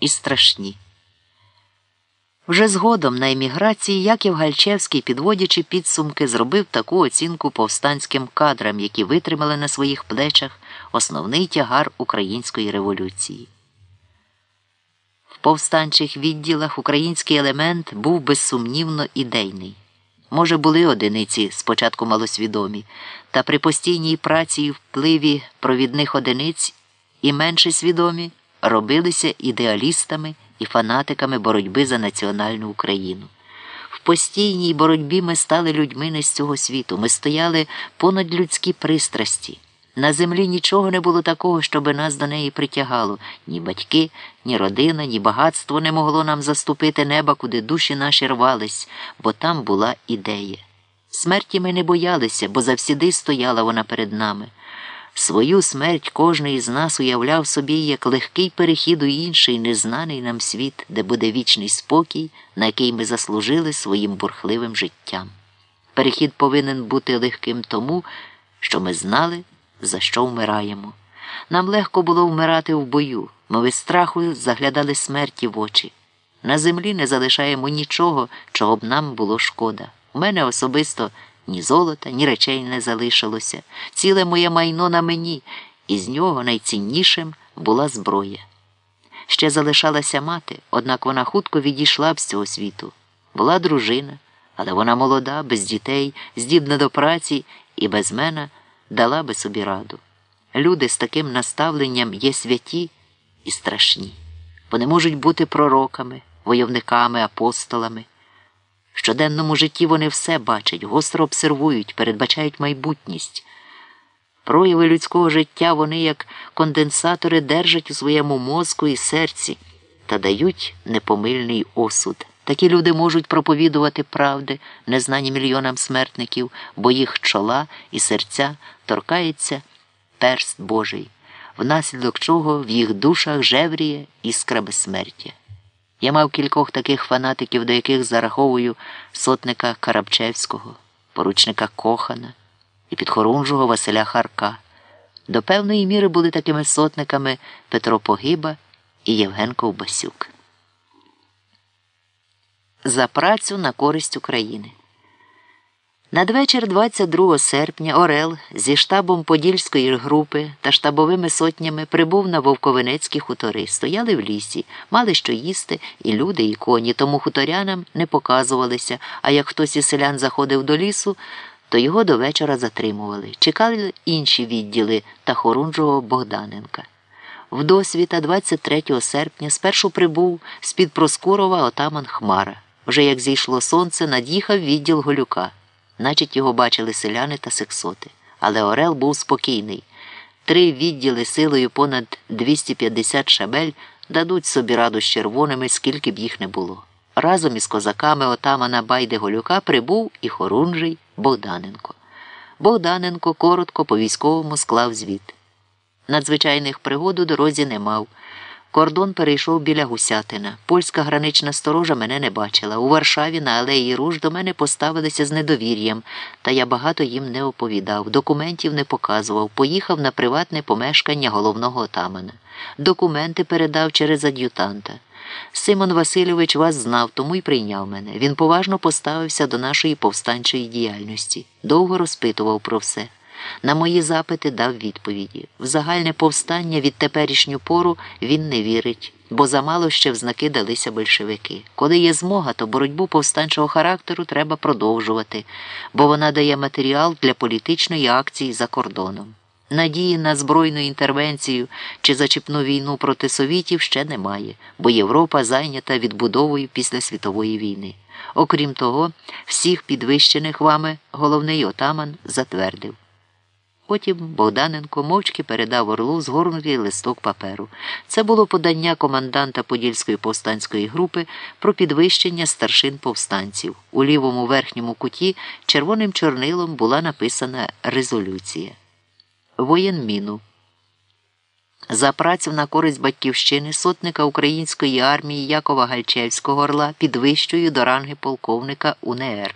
і страшні. Вже згодом на еміграції Яків Гальчевський, підводячи підсумки, зробив таку оцінку повстанським кадрам, які витримали на своїх плечах основний тягар української революції. В повстанчих відділах український елемент був безсумнівно ідейний. Може, були одиниці спочатку малосвідомі, та при постійній праці і впливі провідних одиниць і менше свідомі робилися ідеалістами і фанатиками боротьби за національну Україну. В постійній боротьбі ми стали людьми не з цього світу. Ми стояли понад людські пристрасті. На землі нічого не було такого, щоби нас до неї притягало. Ні батьки, ні родина, ні багатство не могло нам заступити неба, куди душі наші рвались, бо там була ідея. Смерті ми не боялися, бо завсіди стояла вона перед нами. Свою смерть кожний із нас уявляв собі як легкий перехід у інший незнаний нам світ, де буде вічний спокій, на який ми заслужили своїм бурхливим життям. Перехід повинен бути легким тому, що ми знали, за що вмираємо. Нам легко було вмирати в бою, ми без страху заглядали смерті в очі. На землі не залишаємо нічого, чого б нам було шкода. У мене особисто. Ні золота, ні речей не залишилося. Ціле моє майно на мені, і з нього найціннішим була зброя. Ще залишалася мати, однак вона хутко відійшла б з цього світу. Була дружина, але вона молода, без дітей, здібна до праці і без мене дала би собі раду. Люди з таким наставленням є святі і страшні. Вони можуть бути пророками, войовниками, апостолами. Щоденному житті вони все бачать, гостро обсервують, передбачають майбутність. Прояви людського життя вони, як конденсатори, держать у своєму мозку і серці та дають непомильний осуд. Такі люди можуть проповідувати правди, незнані мільйонам смертників, бо їх чола і серця торкається перст Божий, внаслідок чого в їх душах жевріє іскра безсмертя. Я мав кількох таких фанатиків, до яких зараховую сотника Карабчевського, поручника Кохана і підхорунжого Василя Харка. До певної міри були такими сотниками Петро Погиба і Євген Ковбасюк. За працю на користь України. Надвечір 22 серпня Орел зі штабом Подільської групи та штабовими сотнями прибув на Вовковенецькі хутори, стояли в лісі, мали що їсти, і люди, і коні, тому хуторянам не показувалися, а як хтось із селян заходив до лісу, то його до вечора затримували. Чекали інші відділи та хорунжого Богданенка. В досвіта 23 серпня спершу прибув з-під Проскурова отаман Хмара. Вже як зійшло сонце, над'їхав відділ Голюка. Начать його бачили селяни та сексоти. Але Орел був спокійний. Три відділи силою понад 250 шабель дадуть собі раду з червоними, скільки б їх не було. Разом із козаками отамана Байди Голюка прибув і хорунжий Богданенко. Богданенко коротко по військовому склав звіт. Надзвичайних пригод у дорозі не мав. Кордон перейшов біля Гусятина. Польська гранична сторожа мене не бачила. У Варшаві на алеї Руж до мене поставилися з недовір'ям, та я багато їм не оповідав, документів не показував, поїхав на приватне помешкання головного отамана. Документи передав через ад'ютанта. Симон Васильович вас знав, тому й прийняв мене. Він поважно поставився до нашої повстанчої діяльності, довго розпитував про все. На мої запити дав відповіді. В загальне повстання від теперішню пору він не вірить, бо замало ще в знаки далися большевики. Коли є змога, то боротьбу повстанчого характеру треба продовжувати, бо вона дає матеріал для політичної акції за кордоном. Надії на збройну інтервенцію чи зачіпну війну проти совітів ще немає, бо Європа зайнята відбудовою після світової війни. Окрім того, всіх підвищених вами головний отаман затвердив. Потім Богданенко мовчки передав орлу згорнутий листок паперу. Це було подання команданта Подільської повстанської групи про підвищення старшин повстанців. У лівому верхньому куті червоним чорнилом була написана резолюція. Воєнміну. За працю на користь батьківщини сотника української армії Якова Гальчевського орла підвищую до ранги полковника УНР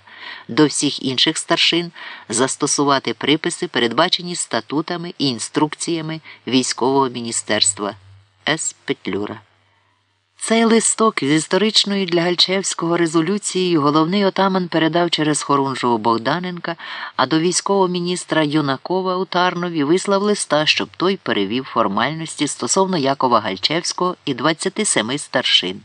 до всіх інших старшин застосувати приписи, передбачені статутами і інструкціями військового міністерства С. Петлюра. Цей листок із історичною для Гальчевського резолюцією головний отаман передав через Хорунжого Богданенка, а до військового міністра Юнакова у Тарнові вислав листа, щоб той перевів формальності стосовно Якова Гальчевського і 27 старшин.